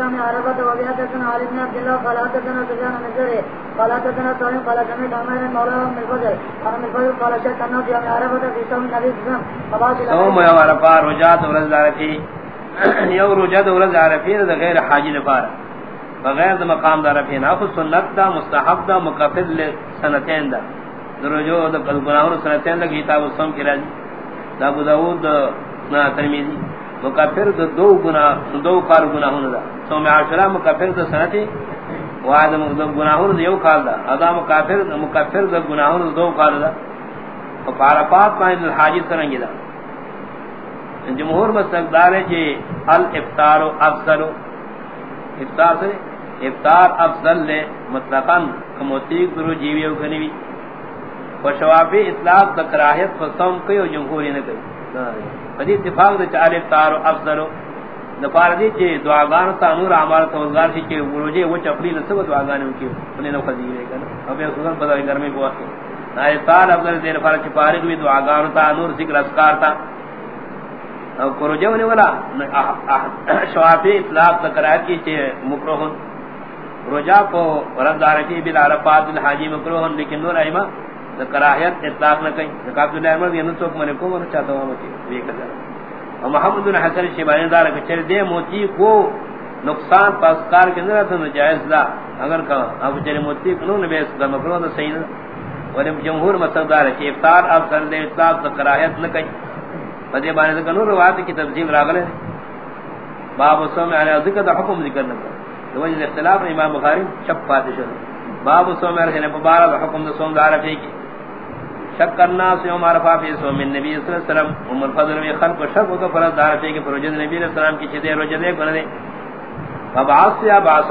يوم عرفة علي بن عبد الله قال حدثنا سفيان بن قال حدثنا قال سمعت عن قال شك الناس يوم عرفة في صوم النبي صلى الله عليه وسلم يوم عرفة رجعت ورز عرفي رجعت ورز لفار بغیر دا مقام دا ناخو سنت دا، مستحب دا مقفد لسنتین دا درجو دا گناہون سنتین دا، کتاب السلام کی راجی دا ابو داود، دا ترمیزی مکفر دو دو گناہ دو کار گناہوں دا سو میں عاشرہ مکفر دو سنتی وعد مکفر گناہوں دا یو کار دا ادا مکفر مکفر دو گناہوں دو کار دا فعرفات پائن الحاجی سرنگی دا جمہور مستقدار ہے کہ الافطار افضل. افطار سے افطار افضل لے مطلقاً کموتیق درو جیویو کنیوی وشوافی اطلاق تکراہیت فصوم کئی و جمہوری نے کئی فدی اتفاق دے چالے تار افضل. دفار دی چے دعاگان تا نور اعمال تو گار سی چے روجے وہ چپڑی نہ سب دعاگان کی انہیں نو خدی ہے کنا اب یہ سن پتہ گھر میں بوا کے نہ تار افضل دے فار چ پارے بھی دعاگان تا نور ذکر اسکار تا او کروجے ہونے والا شوافی اطلاق تکرار کی چے مکروہ روجا کو رضا رفی بالعرفات الحاجی مکروہ لیکن نور ایمہ ایما کراہیت اطلاق نہ کہیں۔ زکات اللہ احمد یہ نسوک منے کو من چاہتا ہوں کہ یہ کہا اور محمد بن حسن شیبانی دار کہ چر دے موتی کو نقصان پاس کار کے اندر تو جائز دا۔ اگر کہا اب چر موتی کو نہ بیس دا مکرو دا صحیح نہ۔ اور جمہور مسدار ہے کہ افطار اب کر دے، اطلاق تو کراہیت نہ کہیں۔ بدے بانے کہ نور روایت کی تفصیل راغلے۔ باب سوم علی ذکر دا حکم ذکر نہ دو وجہ اختلاف امام بخاری شب فاتح باب سوم علی مبارک حکم دا سوم دار ہے کہ شک کرنا سے عمر فافی سو من نبی صلی اللہ علیہ وسلم، عمر فضل میں خلق و شک کو فرض دار ہے کہ فروجد نبی علیہ السلام کی چدے روزے دے کرنے فبعث یا بعث،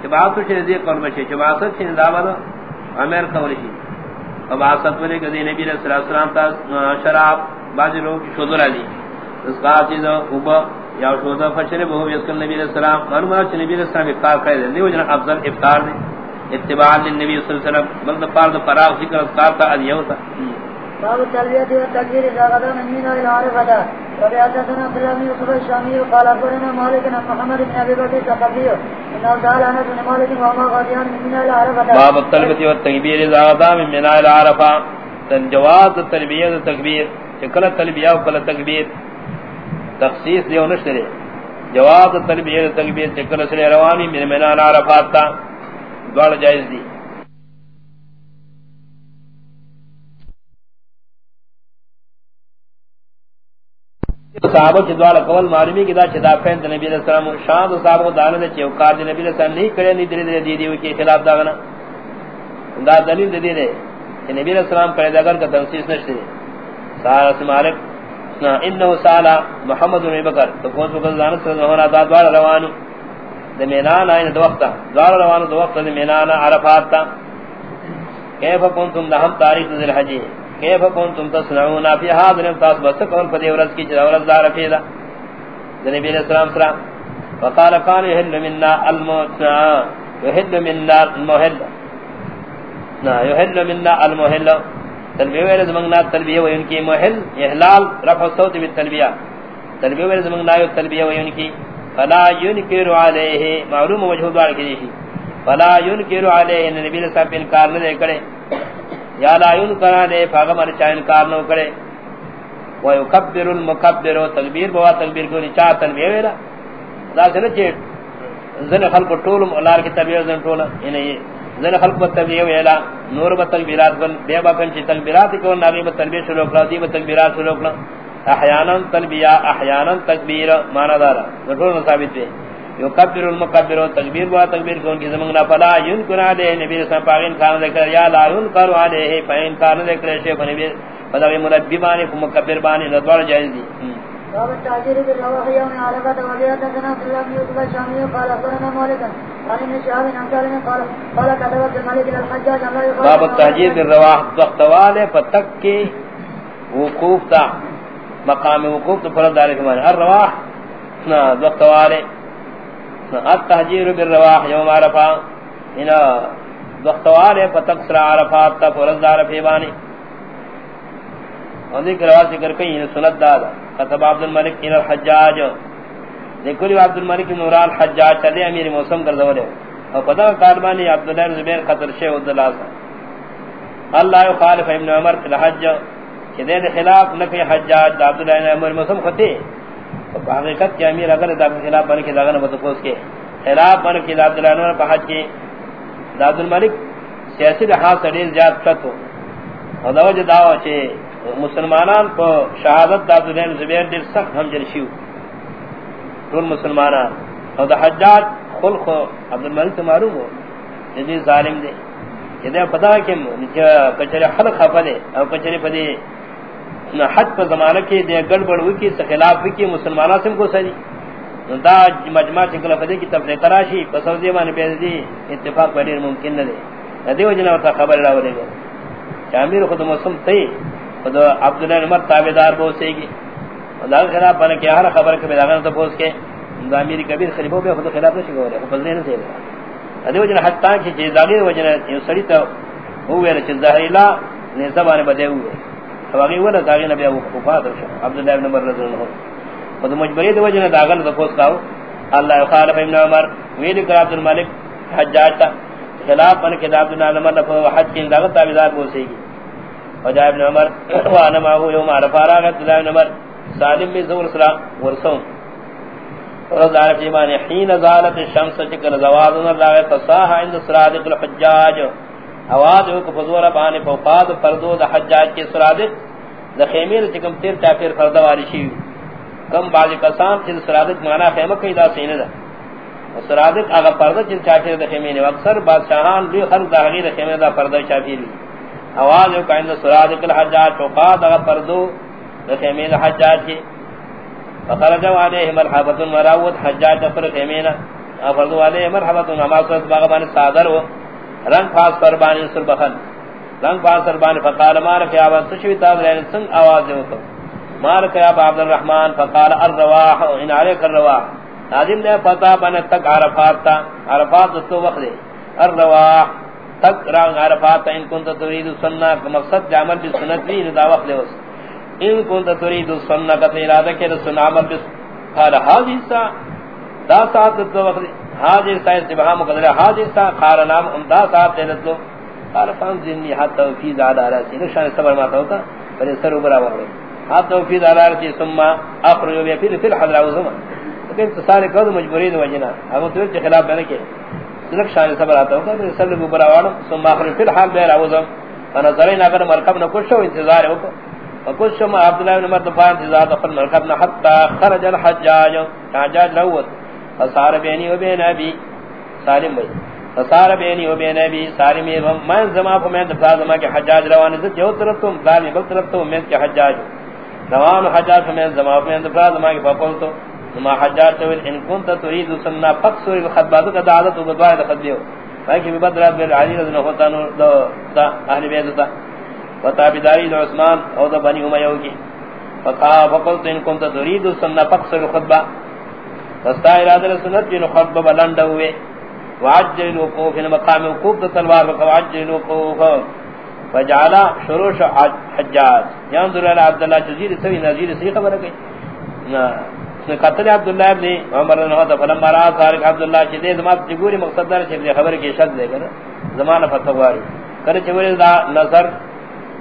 کہ بعث سے دے کر بچے کہ بعث سے دعوت امر قول ہی فبعث ولے کہ نبی علیہ السلام تا شراب بعض لوگ شذر علی اس کا چیز اوبا یا شودا فشر بہو، یسکن نبی علیہ السلام۔ معلومات نبی علیہ السلام کا کہہ دے۔ دیو جنا افضل افطار دے۔ اتباع للنبي صلی اللہ علیہ وسلم بلد پارد فراغ ذکر اذکار تا ادیو تا. باب التلبیت و التکبیر اذا غدا من من الى عرفتا وبعدتنا عبد الله بن يوسف الشامي قال اخبرنا مالك بن محمد بن ابي بكر الثقفي انه سال انس بن مالك وما غاديان من من الى عرفتا باب التلبیت و التکبیر اذا غدا من من الى عرفا جواز التلبیت و التکبیر چکل تلبیہ و کل تکبیر تخصیص دیو نشترے. جواز التلبیت و التکبیر چکل سلے روانی من من الى عرفات تا. دوڑ جائز دی۔ صحابہ کی دوڑ قول معلومی کی دا چدا پہنت نبی علیہ السلام، شان تو صحابہ کو دے چیو کار دی نبی علیہ السلام نہیں کرے، نہیں دلی دلی دی دی کی خلاف داغنا دا دلیل دی دی کہ نبی علیہ السلام کرے دا اگر کا تنسیس نشتے سارا سے مالک انہو سالا محمد بن بکر، تو کون سو کل دانے سے ہونا دا دوڑ روانو۔ دمینان آئین یعنی دو وقتا دوار روان دو وقتا دمینان عرفات تا کیف کنتم لہم تاریخ ذل حجی کیف کنتم تصنعونا فی حاضر امتاز بسکون فدی ورز کی چیز ورز دار فیدا نبی علیہ السلام سلام وقال قال يهل منا الموتنا يهل منا المهل نا يهل منا المهل تلبیہ ویرز منگنا تلبیہ وین کی محل، احلال، رفع الصوت بالتلبیہ تلبیہ ویرز منگنا تلبیہ وین کی فلا ينكر عليه، معلوم وجه دوار کی فلا ينكر عليه یعنی نبی نے صاحب انکار نہ کرے. یا لا ينكر عليه فاغمر چا انکار نہ کرے. و يكبر المكبر تکبیر بوا تکبیر کو نچا تلبیہ ویلا. دا سن چ زن خلق طول لار کی تلبیہ زن طول یعنی زن خلق تلبیہ ویلا. نور بتکبیرات بن بے با کن چ تکبیرات کو نبی بتلبیہ شروع کر دی بتکبیرات شروع کر احیانا تلبیہ احیانا تکبیر مانا دارا. نٹھول ثابت ہے یو کبر المکبر و تکبیر و تکبیر کون کی زمانہ فلا ینکر علیہ نبی رسول پاکین کان ذکر یا لا ینکر علیہ فین کان ذکر شیخ نبی. فدوی منبی بانی مکبر بانی ندوار جائز دی. باب التعجير بالرواح يوم عرفة وجهة سنة عبد الله بن يوسف الشامي قال أخبرنا مالكا قال ابن شهاب عن سالم قال قال كتبت الملك إلى الحجاج باب التعجير بالرواح ضغطوال فتك وقوف تا. مقام وقوف تو فرض دار کے الرواح نا وقت والے التهجير بالرواح يوم عرفہ ہنا وقت والے فتكسر عرفات تا فرض دار کے بانی اور ذکر رواج ذکر کہیں سنت دادا كتب عبد الملك الى الحجاج نکلی عبد الملک نوران حجاج چلے امیر موسم کر دولے۔ اور پتہ کاربانی عبداللہ زبیر خطر شیخ عبداللہ سا اللہ خالف ابن عمر فی الحج۔ کہ دے خلاف نکی حجاج عبد الله عبداللہ امیر موسم خطی حقیقت کے امیر اگر دا خلاف بن کے داغن متفوس کے خلاف بن کے عبداللہ عمر پہ حج کے عبد الملک سیاسی لحاظ سے دیر زیاد فتو اور دا وجہ دعوی چھے مسلمانان کو شہادت دا عبداللہ زبیر دیر سخت ہم جرشیو طول مسلمانان۔ اور دا حجاج خلق عبد الملک معروف ہو۔ جدی ظالم دے۔ یہ پتا کہ کچرے خلق خفا دے، اور کچرے پدی پدے حج پر زمانہ کی دے گڑبڑ ہوئی کی خلاف کی، مسلمانہ سے کو سری دا مجمع چکل فدے کی تفریق کراشی پسو دے مانے پیدا دی، اتفاق بڑیر ممکن نہ دے۔ ندے وجنہ وطا خبر راو دے گا۔ چامیر خود مسلم تی خود عبداللہ نمر تابدار بوسے گی۔ دا خلاف بنا کہ ہر خبر کے بیداغن تو پوس کے۔ دا میری کبیر خلیفوں پہ خود خلاف نہیں شکو رہے فضلے نہیں سے ادھے وجنہ حتی کہ چیز داغیر وجنہ یو سڑی تا ہوئے نا چیز ظاہر اللہ نے زبان بدے ہوئے۔ فواقی ہوئے نا داغیر نبی ابو خفات عبداللہ ابن عمر رضی اللہ خود مجبری دے وجنہ داغن تو پوس کاؤ اللہ خالف ابن عمر ویدی کر عبد الملک حجاج تا خلاف بن کے عبداللہ ابن عمر نفو حج کی انداغت تابدار بوسے گی وجاء ابن عمر، وانا ما هو يوم عرفه راغت ابن عمر، سالم بن زور سرا ورسوم. رضا عرف ایمان، حین زالت الشمس چکر زوادن اللہ تصاح عند سرادق الحجاج. آواز ہوک فضور بانی فوقاد فردو دا حجاج کے سرادق دا خیمیر چکم تیر چاپیر فردواری شیو. کم بعضی قسام چیز سرادق مانا خیمہ کئی دا سینے دا. سرادق آغا پردہ چیز چاپیر دا خیمین اکثر بادشاہان لی خلق دا حقیر خیمین دا پردہ چاپیر آواز ہوک عند سرادق الحجاج فوقاد آغا فردو دا خیمین حجاج کے. فخرجوا عليه مرحبا مراود حجاج دا پر خیمینا افرضوا عليه مرحبا اما صورت باغبان صادر و رنگ پاس فربانی سربخن رنگ پاس فربانی فقال مارک یعنی یا عباد سشوی تاظرین سنگ آواز دیو تو مارک یا عبد الرحمن فقال الرواح، ان علیک الرواح. ناظم نے پتا بنا تک عرفات تا. عرفات تو وقت دے. الرواح، تک رنگ عرفات تا. ان کنت ترید سننا مقصد جعمل بھی سنت بھی ندا وقت دے وقت ان كنت تريد السنه ارادہ کہ رسول عمل بس قال هذه سا. دا سات تو وقت هذه سا استبهام قدر هذه سا قال نام ام دا سات دے تو قال فان ذني حتى في زاد على سين شان صبر ما ہوتا، پر اس سر اوپر آ گئے حتى في زاد على سين ثم اخرج بي في في الحضر او لیکن تصار کو مجبوری دو وجنا۔ اب تو کے خلاف بنے کے سلک شان صبر آتا ہوتا، پھر سر اوپر آ ثم اخرج في الحال بیر او زمان انا اگر مرکب نہ کچھ انتظار ہو۔ فقل شما عبداللہ بن مرد فان تزاد اقل مرکبنا حتی خرج الحجاج۔ حجاج لوت فصار بینی و بین ابی سالم بھئی فصار بینی و بین ابی سالم من زمان فمین دفتا زمان کے حجاج. روانی زد جو طرفتم ظالمی بل طرف طرفتم من کے حجاج. روان حجاج فمین زمان فمین دفتا زمان کے فقلتو ما حجاج تویل ان کنت تريد سننا فقصر الخطبات قد عادت کا دعادت و بدوائد خطبیو فاکی ببدرات بالعلی رضی اللہ عنہ اہل بیدتا وتابداری عثمان او ذ بنی امیہ کی فقا فقلت ان كنت تريد سنة فقصر الخطبة. فستا ارادہ سنت جن خطبہ بلند ہوئے وعجل الوقوف في مقام وقوف تلوار وعجل الوقوف فجعل شروش حجاج. ينظر الى عبد الله جزير سوي نذير سی خبر ہے کہ قتل عبداللہ ابن عمر نے ہوتا فلما را صارق عبداللہ چدے زمان جگوری مقصد دار چھ خبر کی شک دے کر زمانہ فتواری کرے چوری نظر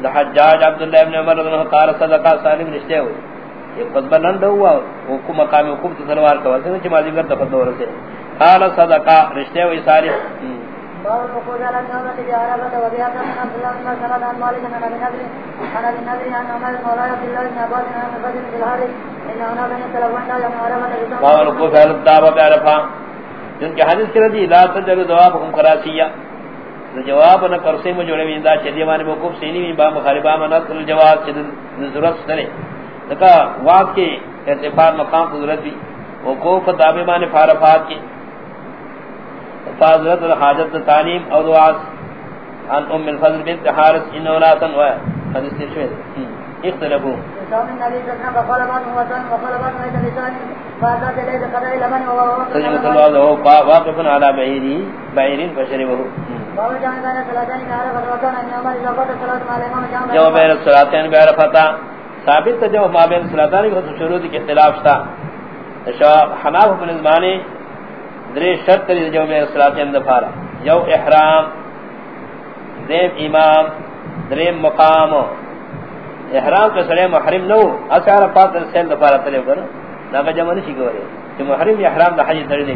دا حجاج عبداللہ ابن عمر رضی اللہ قال صدقہ سالم رشتے ہوئے یہ خطبہ لنڈ ہوا وہ کو مقام حکوم تسلوار کا واسطہ چھ ماضی کر دفت دور سے قال صدقہ رشتے ہوئے سالم باب الوقوف على النعمة بعرفة وبها من عبد الله بن مسعود عن مالك عن ابي نضر عن ابي نضر عن عمر مولى عبد الله بن عباس عن فضل بن الحارث ان اناسا يتلون يوم عرفة باب الوقوف على الدعوة بعرفة جن کے حدیث لا تجر جواب نہ کرسے میں جوڑے ویندا چدی مانے وقوف سینی میں با مخالبہ میں نقل جواب چد ضرورت سرے تکا واق کے ارتفاع مقام ضرورت بھی وقوف تابع مانے فارفات کی فاضلت الحاجت تعلیم او دعا عن ام الفضل بنت حارث ان اولاسا و حدیث شوید اختلافو تجمت اللہ واقف على بعیری بعیرین فشربه جو بین الصلاتین بعرفتا ثابت جو ما بین الصلاتین کو شروع کی اختلاف تھا حناف بن زمانے درے شرط لی جو میں صلاة اندر پارا یو احرام دیم امام، دریم مقام. احرام کے سڑے محرم نو اسعار پاک سیل دفارہ تلے کرو ناکہ جمع نشی گورے کہ محرم احرام دا حج تڑی دے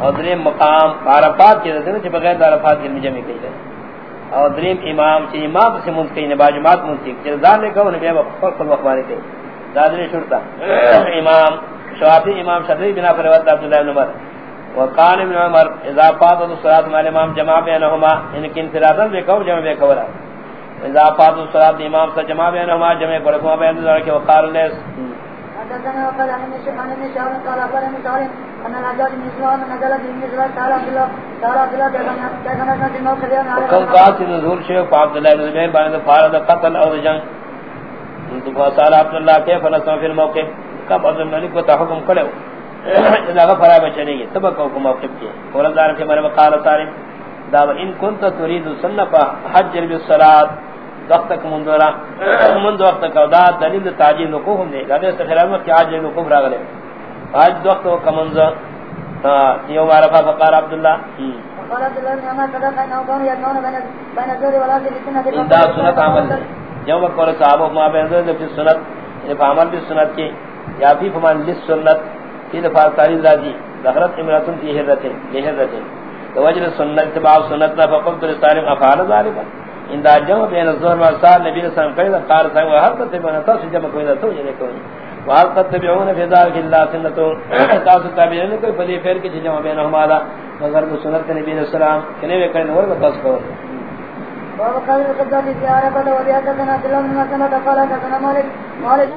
اور دریم مقام، عرفات کی رسے چھے بغیر عرفات کی جمع کئی جائے اور دریم امام چھے امام سے منت کئی نباجمات منت کئی چھے دار نے کہو نبی وقت وقبانی کئی دادری شرطہ امام شوافی امام شدری بنا پر روایت عبداللہ بن عمر۔ وقال ابن عمر اذا فاضت الصلاه مع الامام جمع بينهما ان كان انفرادا بكو جمع بكورا اذا فاضت الصلاه امام سے جمع بينهما جمع پڑھوا بین ذلك وقال ليس حدثنا وقال عن الشيخان بن شعر قال اخبرني سالم ان الحجاج بن اسلام نزل في مثل قال عبد الله على كم قاتل نزول شيخ عبد الله بن زبير بعد فارض قتل او جنگ۔ تو قال عبد الله كيف نسمع في الموقف کب عبد الملک کو تحکم کرے اذا غفر بچنے گی تب کو موقف کی فورن دار کے مرے قال صالح دا ان كنت تريد سنف حج بالصلاه وقتك منذرا منذ وقت کا دا دلیل تعجیل وقوف دے گدے سے خلاف کہ را گلے اج وقت کو کمنز یوم عرفہ فقار عبد الله قال عبد الله ما قد كان قوم يدعون بين بين الزور والعصر سنت دا سنت عمل. یوم قول صحابہ ما بین ذل سنت یہ عمل بھی سنت کی۔ یا فی فمان للسنت فی دفع تاریز راجی دخلت امراتن فی حرتن لحرتن وجل سنت اتباع سنت فقلت لسالم افعال ذالکا ان دا جمع بین الظہر والسال نبی رسول قیدہ قار سائم وحل تتبعون تاسو جمع کوئی تو جنے کوئی۔ وحل تتبعون فی ذالک اللہ سنتو تاسو تابعین کوئی فلی فیر کی جمع بین ہمارا مگر کو سنت نبی رسول کنیوے کرنے ورگا تاسو کوئی وقال القدام في عرفة وبيعتنا عبد الله بن مسلمة قال حدثنا مالك مالك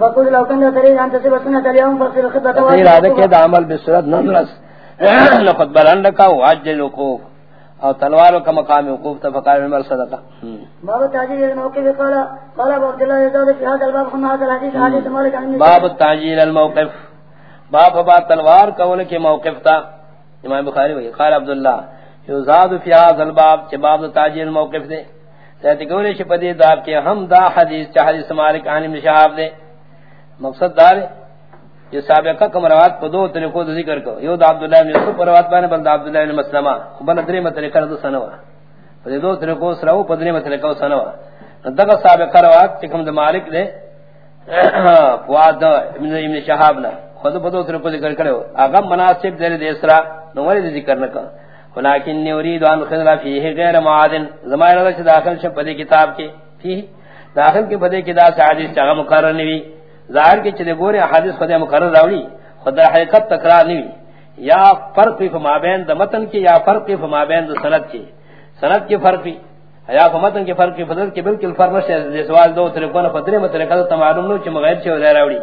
وقل لو كنت تريد أن تصيب سنة اليوم فاصل خطة تقرير هذا كده عمل بالسرد نظرس لقد بلند کا واجل وقوف او تلوار کا مقام وقوف تفقار المر صدقہ باب التعجيل الموقف قال قال ابو عبد الله يزاد في هذا الباب خنا هذا الحديث حديث مالك عن باب التعجيل الموقف. باب باب تلوار کول کے موقف تھا امام بخاری وہی قال عبد الله یزاد فی هذا الباب کہ باب التعجيل الموقف دے تے گورے شپدی دا کہ ہم دا حدیث چہ حدیث مالک عن مشاب دے مقصد دار یہ سابقہ کم روایت کو دو طریقوں سے ذکر کو. یو دا عبداللہ بن یوسف روایت بانے بند عبداللہ بن مسلمہ. بن درے متری کر دو سنوا. دو طریقوں سے رو پدری متری کو سنوا. دغه سابقہ روایت کم د مالک دے، فواد دا ابن ابن شہاب نہ خود بدو طریقوں ذکر کرو اگا مناسب دے دے اسرا نو وری ذکر نہ کر ولكن يريد ان خذل فيه غير معادن. زمانہ وچ داخل چھ پدی کتاب کی فيه داخل کے پدی کتاب سے حدیث چا مقرر نہیں ظاہر کے چلے گورے حدیث خدا مقرر راوی خدا حقیقت تکرار نہیں یا فرق فی مابین د متن کی، یا فرق فی مابین د سند کی۔ سند کی فرق فی، یا متن کی فرق فی فضل کی بالکل فرق نشے سوال دو طریقوں پدری متن کل تمام نو چ مغیر چ راوی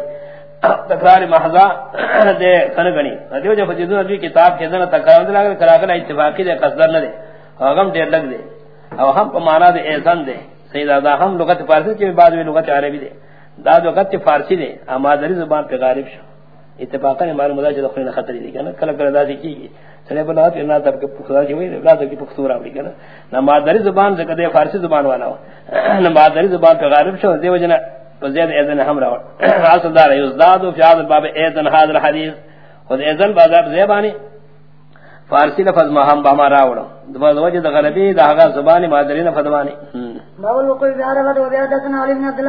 تکرار محضا دے سنگنی دیو جو فجدون دی کتاب کے اندر تکرار دے لگا کراکل اتفاقی دے قصدر نہ دے غم دے لگ دے۔ او ہم کو معنی دے احسان دے۔ سیدہ دا ہم لغت فارسی کے بعد میں لغت عربی دے۔ دا لغت فارسی دے اما دری زبان پہ غالب شو. اتفاقا نے معلوم دا جو خلین خطر دی کنا کلا کلا دا کی گی سنے بنا تو نہ تب کے پختہ کی ہوئی لا تب کی پختہ راوی کنا نہ مادری زبان سے کدے فارسی زبان والا ہو. نہ مادری زبان پہ غالب شو دیو جنا وزید ایدن ہم راوڑ. حاصل دار یزدادو فی هذا الباب ایدن هذا الحدیث خود ایدن بازار زیبانی. فارسی لفظ مہم بہما راوڑ دو وجد غلبی دا زبانی، مادری لفظ بانی باب الوقوف بعرفة وبيعتنا علي بن عبد